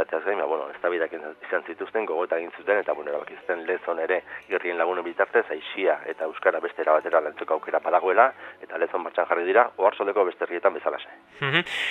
izateaz gain, ba, bueno, ez izan zituzten, gogota egin zuten, eta bueno, erabaki zuten lezon ere irrien lagunen bitartez, aixia eta euskara beste erabatera lantzeko aukera palagoela, eta lezon martxan jarri dira, ohar soldeko beste herrietan bezalase.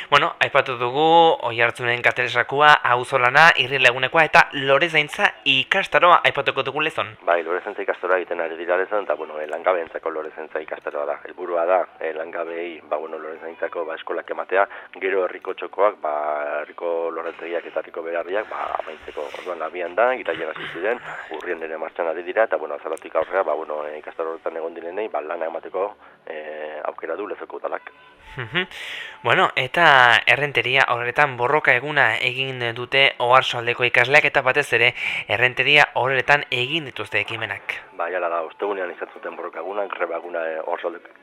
bueno, aipatu dugu, oi hartzunen katelesakua, hau zolana, irri lagunekoa, eta lore zaintza ikastaroa aipatuko dugu lezon. Bai, lore zaintza ikastaroa egiten ari dira lezon, eta bueno, langabe entzako lore zaintza ikastaroa da. Elburua da, e, langabei, ba, bueno, lore zaintzako ba, eskolak ematea, gero herriko txokoak, ba, herriko loretegiak eta herriko berarriak, ba, amaitzeko orduan abian da, gira hasi ziren, urrien ere martxan ari dira, eta bueno, azalatik aurrera, ba, bueno, e, horretan egon direnei, ba, lana emateko e, aukera du lezoko utalak. bueno, eta errenteria horretan borroka eguna egin dute oharsoaldeko ikasleak eta batez ere errenteria horretan egin dituzte ekimenak. Ba, jala da, ostegunean izan zuten borroka eguna, greba eguna e,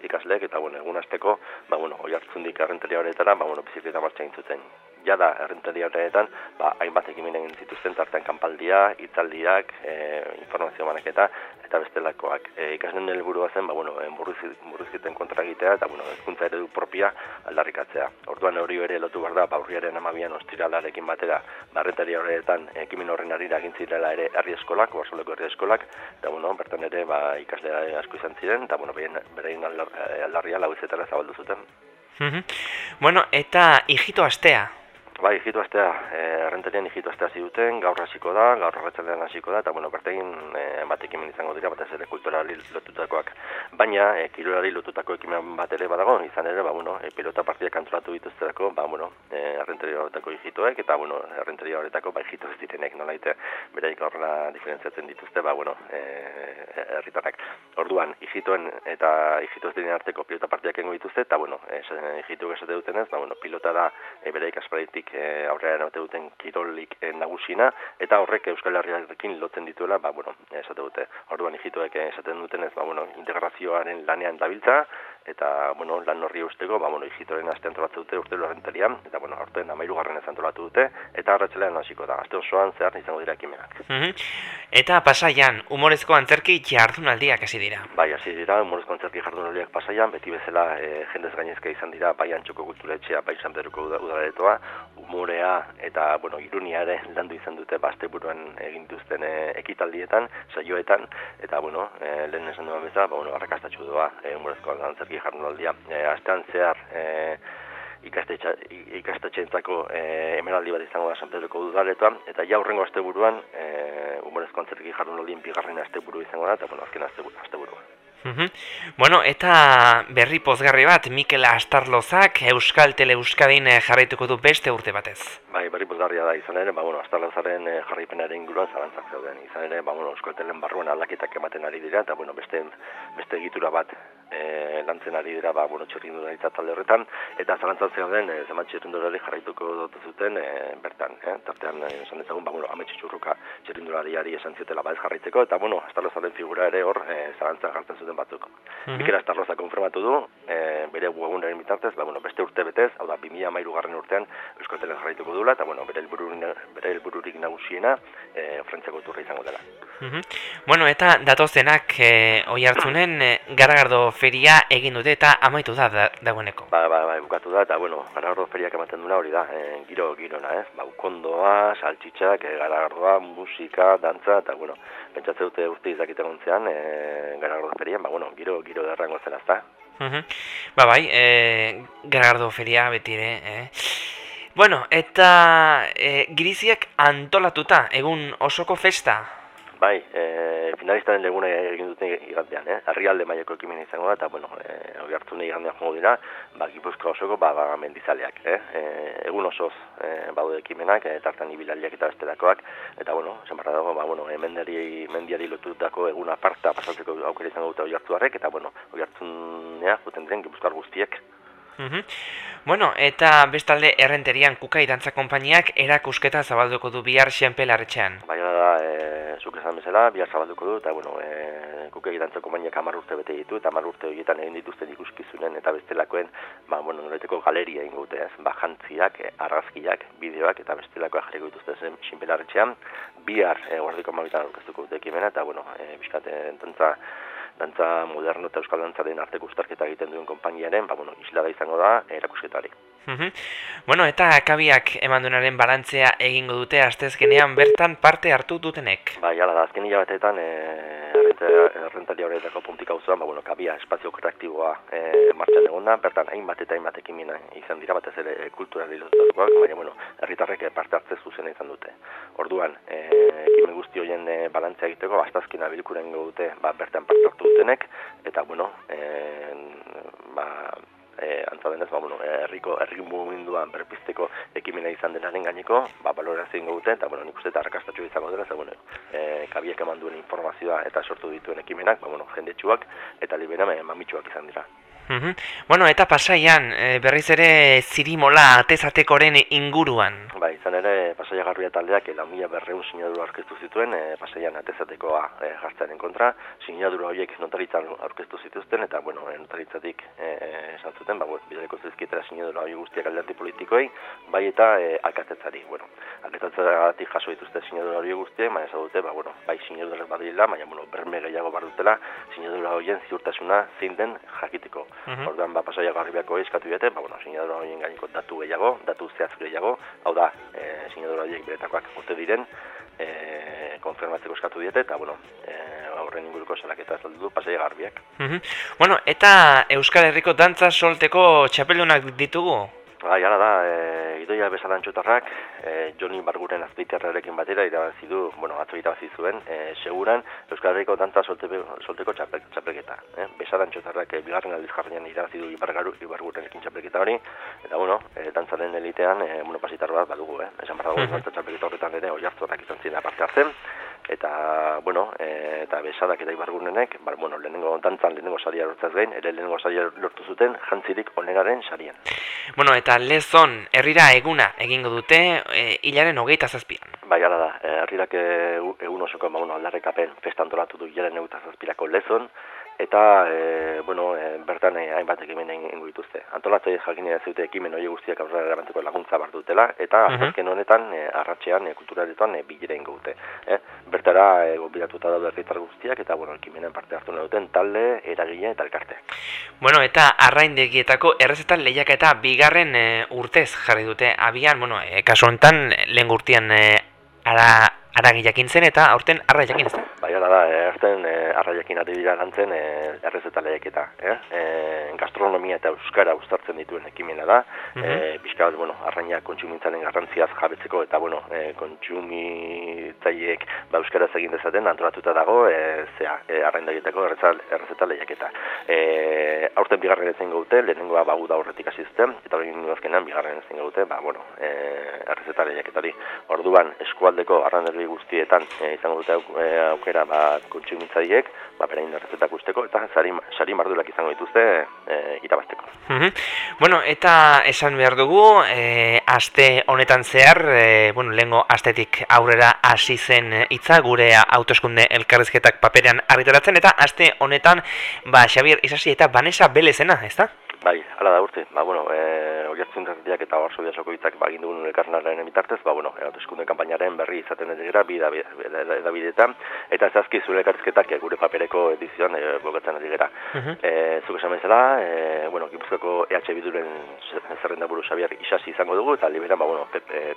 ikasleak eta bueno, egun azteko, ba, bueno, oi hartzundik errenteria horretara, ba, bueno, bizikleta martxa zuten jada errenteria horretan, ba, hainbat ekimen egin tartean kanpaldia, itzaldiak, e, informazio maneketa, eta bestelakoak. E, ikasnen helburua zen, ba, bueno, buruzkiten kontra egitea, eta bueno, ezkuntza eredu propia aldarrikatzea. Orduan hori ere lotu behar da, baurriaren amabian ostiralarekin batera, barretaria horretan ekimen horren arira gintzirela ere herri eskolak, barsoleko herri eskolak, eta bueno, bertan ere ba, ikaslea asko izan ziren, eta bueno, berein aldarria lau izetara zabaldu zuten. bueno, eta hijito astea, Bai, higitu astea, e, errenterian higitu astea ziduten, gaur hasiko da, gaur horretzalean hasiko da, eta bueno, bertegin e, bat ekimen izango dira, batez ere kulturali lotutakoak. Baina, e, kirolari lotutako ekimen bat ere badago, izan ere, ba, bueno, e, pilota partiak antolatu dituzterako, ba, bueno, e, errenteria horretako higituek, eta, bueno, errenteria horretako, ba, higitu ez ditenek, nolaite, beraik horrela diferentziatzen dituzte, ba, bueno, e, erritarak. Orduan, higituen eta higitu ez arteko pilota partiak engo dituzte, eta, bueno, e, higitu gesate dutenez, ba, bueno, pilota da, e, beraik asparitik kirolik e, aurrera eraute duten kirolik e, nagusina eta horrek Euskal Herriarekin lotzen dituela, ba bueno, esate dute. Orduan hijitoek esaten dutenez, ba bueno, integrazioaren lanean dabiltza eta bueno, lan horri usteko, ba bueno, hijitoren aste antolatu dute urte lorrentarian eta bueno, aurten 13garren ez antolatu dute eta arratselean hasiko da. Aste osoan zehar izango dira ekimenak. Mm Eta pasaian humorezko antzerki jardunaldiak hasi dira. Bai, hasi dira humorezko antzerki jardunaldiak pasaian, beti bezala e, jendez gainezka izan dira bai antxoko kulturetxea, bai San Pedroko udaletoa, umorea eta bueno, irunia ere landu izan dute baste buruan egin duzten e, ekitaldietan, saioetan eta bueno, e, lehen esan duen bezala, ba bueno, arrakastatxu doa, e, umorezko antzerki jardunaldia. E, astean zehar e, ikastetxeentzako e, emeraldi bat izango da San Pedroko udaletoan eta ja hurrengo asteburuan e, umorezko antzerki jardunaldien bigarren asteburu izango da eta bueno, azken Bueno, eta berri pozgarri bat, Mikel Astarlozak Euskal Tele Euskadin eh, jarraituko du beste urte batez. Bai, berri pozgarria da izan ere, ba, bueno, Astarlozaren eh, jarraipenaren inguruan zalantzak zeuden. Izan ere, ba, bueno, Euskal Telen barruan aldaketak ematen ari dira, eta bueno, beste, beste egitura bat e, lantzen ari dira, ba, bueno, txerrindu da talde horretan, eta zalantzak zeuden, e, zemat txerrindu jarraituko dut zuten, e, bertan, e, tartean, esan dezagun, ba, bueno, ametsi txerrindu esan ziotela ba ez jarraitzeko, eta bueno, Astarlozaren figura ere hor, e, zalantzak hartzen zuten batzuk. Mm -hmm. Mikel Astarloza konfirmatu du, e, bere webunaren bitartez, ba, bueno, beste urte betez, hau da, 2000 mairu garren urtean, Euskal Telen jarraituko dula, eta bueno, bere helbururik nagusiena, e, frentzeko turra izango dela. Mm Bueno, eta datozenak e, oi hartzunen, e, garagardo feria egin dute eta amaitu da dagoeneko. Ba, ba, ba, bukatu da, eta bueno, garagardo feriak ematen duna hori da, e, giro, girona, ez? Ba, ukondoa, saltxitxak, e, garagardoa, musika, dantza, eta bueno, pentsatze dute urte izakite gontzean, e, garagardo ferian, ba, bueno, giro, giro derrango zela, ezta? Ba, bai, e, garagardo feria beti ere, eh? Bueno, eta e, giriziak antolatuta, egun osoko festa? Bai, e, finalistaren legune egin duten igantean, eh? Arrialde maiako ekimen izango da, eta, bueno, e, hori hartu nahi igandean jongo dira, ba, gipuzko osoko, ba, ba mendizaleak, eh? E, egun osoz e, baude ekimenak, e, tartan ibilaliak eta bestelakoak, eta, bueno, esan barra dago, ba, bueno, e, mendari, mendiari lotutako egun aparta pasatzeko aukera izango dute hori hartu eta, bueno, hori hartu nea, juten diren gipuzkar guztiek, Mm Bueno, eta bestalde errenterian kukai dantza konpainiak erakusketa zabalduko du bihar xenpelarretxean. Bai, da, e, zuk esan bezala, bihar zabalduko du, eta bueno, e, kukai dantza konpainiak amar urte bete ditu, eta amar urte horietan egin dituzten ikuskizunen, eta bestelakoen, ba, bueno, noreteko galeria ingo dute, ez, ba, jantziak, e, argazkiak, bideoak, eta bestelakoa jarriko dituzte zen xenpelarretxean, bihar, e, guardiko mabitan orkestuko dute ekimena, eta bueno, e, biskate entantza, dantza moderno eta euskal dantzaren arteko ustarketa egiten duen konpainiaren, ba, bueno, izango da erakusketari. Bueno, eta akabiak eman duenaren balantzea egingo dute astezkenean bertan parte hartu dutenek. Ba, jala da, azken hilabeteetan, e, errentari horretako puntik hau ba, bueno, kabia espazio kreatiboa e, martxan egona, bertan hainbat eta hainbat ekimena izan dira, batez ere kulturali lotutakoak, baina, bueno, herritarrek parte hartze zuzena izan dute. Orduan, e, ekimen guzti horien e, balantzea egiteko, astazkina bilkuren dute, ba, bertan parte hartu dutenek, eta, bueno, e, ba, e, antza denez, ba, bueno, herriko herri mugimenduan berpizteko ekimena izan denaren gaineko, ba, balorazio ingo dute, eta, bueno, nik uste eta arrakastatxo izango dela, ze, bueno, e, kabiek eman duen informazioa eta sortu dituen ekimenak, ba, bueno, jendetsuak eta libera mamitsuak izan dira. Bueno, eta pasaian, e, berriz ere zirimola atezatekoren inguruan. Ba, izan ere, pasaia garria taldeak, ela mila berreun sinadura aurkeztu zituen, e, pasaian atezatekoa e, jartzearen kontra, sinadura horiek notaritzan aurkeztu zituzten, eta, bueno, notaritzatik e, esan zuten, ba, bidaleko zizkitera sinadura hori guztiak alderdi politikoei, bai eta e, alkatetzari, bueno, alkatetzari jaso dituzte sinadura hori guztiak, baina esan dute, ba, bueno, bai sinadura badila, baina, bueno, berme gehiago bar dutela, sinadura horien ziurtasuna zein den jakiteko. -hmm. Orduan ba pasaia garribiako eskatu diete, ba bueno, sinadura horien gaineko datu gehiago, datu zehaz gehiago, hau da, eh sinadura horiek beretakoak urte diren, eh konfirmatzeko eskatu diete eta bueno, eh aurren inguruko salaketa ez du pasaia garbiak. Mm Bueno, eta Euskal Herriko dantza solteko txapeldunak ditugu. Bai, ala da, e, idoia besalantxotarrak, e, Joni Barguren azpeiterrarekin batera irabazi du, bueno, atzo irabazi zuen, e, seguran Euskal Herriko dantza solte, solteko txapel, txapelketa. E, besalantxotarrak e, bigarren aldiz jarrian irabazi du Ibargaru, Ibargurenekin txapelketa hori, eta bueno, e, dantzaren elitean, e, bueno, pasitar bat badugu, eh? esan barra dugu, uh txapelketa horretan ere, oi hartzorak izan ziren aparte hartzen, eta bueno, e, eta besadak eta ibargunenek, ba, bueno, lehenengo dantzan lehenengo saria lortzaz gain, ere lehenengo saria lortu zuten jantzirik onenaren sarian. Bueno, eta lezon, herrira eguna egingo dute, e, hilaren hogeita zazpian. Bai, gara da, e, herrirak e, egun osoko, ba, bueno, aldarrekapen festantolatu du hilaren hogeita zazpirako lezon, eta e, bueno, e, bertan e, hainbat ekimen egin dituzte. Antolatze jakin ez dute ekimen hori guztiak aurrera eramateko laguntza bar dutela eta uh azken honetan e, arratsean e, kulturaletan e, bilera eingo dute. E, bertara e, gonbidatuta daude herritar guztiak eta bueno, ekimenen parte hartu duten talde, eragile eta elkarteak. Bueno, eta arraindegietako errezetan lehiak eta bigarren e, urtez jarri dute abian, bueno, e, kasu honetan lehen gurtian e, ara aragi jakin zen eta aurten arra jakin zen. Bai, hala da, e, aurten e, arra jakin ari dira lantzen e, errezeta lehiaketa. Eh? E, gastronomia eta euskara ustartzen dituen ekimena da. Mm -hmm. bueno, arraina kontsumintzaren garrantziaz jabetzeko eta bueno, e, kontsumitzaiek ba, euskara egin dezaten antolatuta dago e, zea, e, arraindagiteko errezeta lehiaketa. E, aurten bigarren ezen gaute, lehenengoa bagu da horretik hasi zuten, eta hori azkenan bigarren ezen gaute, ba, bueno, e, errezeta lehiaketari. Orduan, eskualdeko arraindari guztietan e, izango dute e, aukera ba, kontsumitzaiek, ba, berain errezetak usteko, eta sari, sari mardulak izango dituzte e, irabazteko. Bueno, eta esan behar dugu, e, aste honetan zehar, e, bueno, lehengo astetik aurrera hasi zen hitza gure autoskunde elkarrizketak paperean argitaratzen, eta aste honetan, ba, Xabier Isasi eta Vanessa Belezena, ez da? Bai, hala da urte. Ba, bueno, eh, oiartzen eta hor sobiasoko hitzak bagin dugun elkarnaren emitartez, ba, bueno, autoeskunde kanpainaren berri izaten ez dira, bida, bida, eta zazki zure elkarrizketak eh, gure papereko edizioan e, bogatzen ez dira. Uh -huh. e, zuk esan bezala, e, bueno, gipuzkako EH Biduren zerrenda buru Xabier isasi izango dugu, eta liberan, ba, bueno,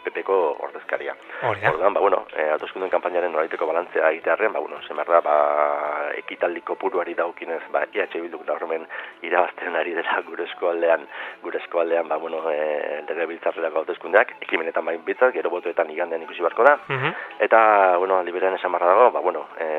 PP-ko ordezkaria. Ordan, ba, bueno, e, autoeskunde kanpainaren noraiteko balantzea egitearen, ba, bueno, zemarra, ba, ekitaldiko puruari daukinez, ba, EH Biduk da horremen irabazten ari dela gure eskualdean, gure eskualdean, ba, bueno, e, lege hautezkundeak, ekimenetan bain bitzat, gero botuetan igandean ikusi barko da, mhm. eta, bueno, liberean esan barra dago, ba, bueno, e,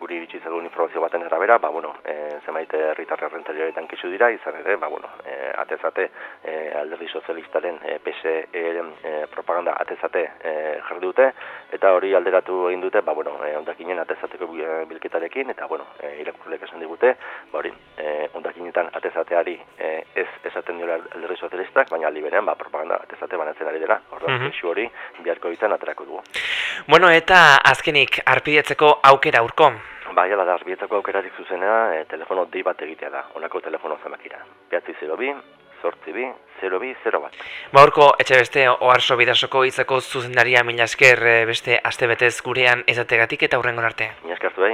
guri iritsi zegoen informazio baten erabera, ba, bueno, e, zemaite herritarra rentarioetan kisu dira, izan ere, ba, bueno, e, atezate e, alderdi sozialistaren e, PSE e, propaganda atezate e, jarri dute, eta hori alderatu egin dute, ba, bueno, e, ondakinen atezateko bilketarekin, eta, bueno, e, irakurlek esan digute, ba, hori, e, ondakinetan atezateari e, ez esaten dira alderri sozialistak, baina liberean ba, propaganda atezate banatzen ari dela, orduan mm -hmm. hori biharko ditzen aterako dugu. Bueno, eta azkenik arpidetzeko aukera urko? Ba, jala da, arpidetzeko aukerarik zuzena, e, telefono dei bat egitea da, onako telefono zemakira. Behatzi 0 bi, sortzi bi, 0 bi, 0 bat. Ba, etxe beste, oarso bidasoko izako zuzendaria mila esker, e, beste aste betez gurean ezategatik eta hurrengon arte. Mila eskertu